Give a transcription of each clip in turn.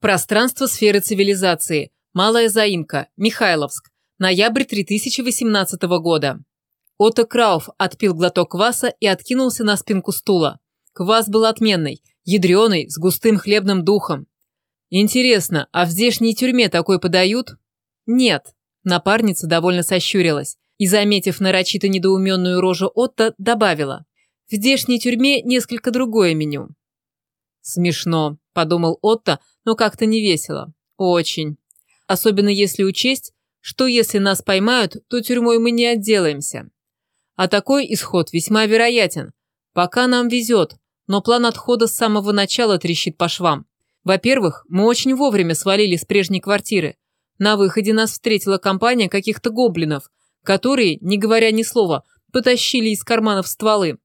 Пространство сферы цивилизации. Малая заимка. Михайловск. Ноябрь 3018 года. Отто Крауф отпил глоток кваса и откинулся на спинку стула. Квас был отменный, ядреный, с густым хлебным духом. Интересно, а в здешней тюрьме такой подают? Нет. Напарница довольно сощурилась и, заметив нарочито недоуменную рожу Отто, добавила. В здешней тюрьме несколько другое меню. Смешно, подумал Отто, но как-то не весело. Очень. Особенно если учесть, что если нас поймают, то тюрьмой мы не отделаемся. А такой исход весьма вероятен. Пока нам везет, но план отхода с самого начала трещит по швам. Во-первых, мы очень вовремя свалили с прежней квартиры. На выходе нас встретила компания каких-то гоблинов, которые, не говоря ни слова, потащили из карманов стволы.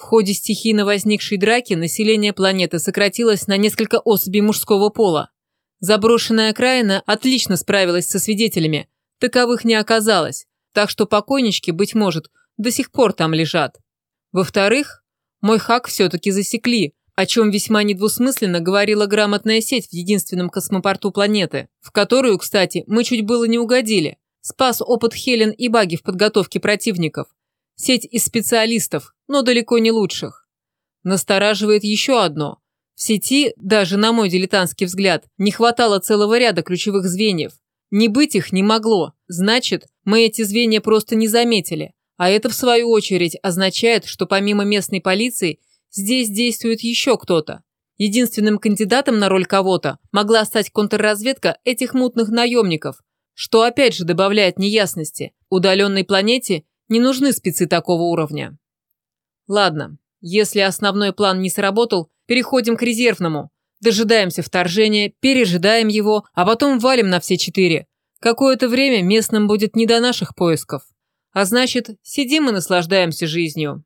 В ходе стихийно возникшей драки население планеты сократилось на несколько особей мужского пола. Заброшенная окраина отлично справилась со свидетелями, таковых не оказалось, так что покойнички, быть может, до сих пор там лежат. Во-вторых, мой хак все-таки засекли, о чем весьма недвусмысленно говорила грамотная сеть в единственном космопорту планеты, в которую, кстати, мы чуть было не угодили. Спас опыт Хелен и Баги в подготовке противников. Сеть из специалистов, но далеко не лучших. Настораживает еще одно. В сети, даже на мой дилетантский взгляд, не хватало целого ряда ключевых звеньев. Не быть их не могло. Значит, мы эти звенья просто не заметили. А это, в свою очередь, означает, что помимо местной полиции, здесь действует еще кто-то. Единственным кандидатом на роль кого-то могла стать контрразведка этих мутных наемников, что опять же добавляет неясности. Удаленной планете не нужны спецы такого уровня. Ладно, если основной план не сработал, переходим к резервному. Дожидаемся вторжения, пережидаем его, а потом валим на все четыре. Какое-то время местным будет не до наших поисков. А значит, сидим и наслаждаемся жизнью.